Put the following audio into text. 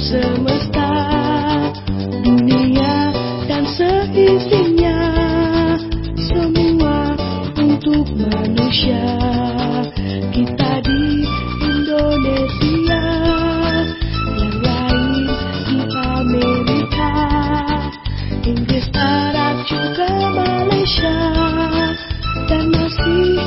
semesta dunia dan seisinya. Semua untuk manusia. Kita di Indonesia yang lain di Amerika. Inggris Arab juga Malaysia. Dan masih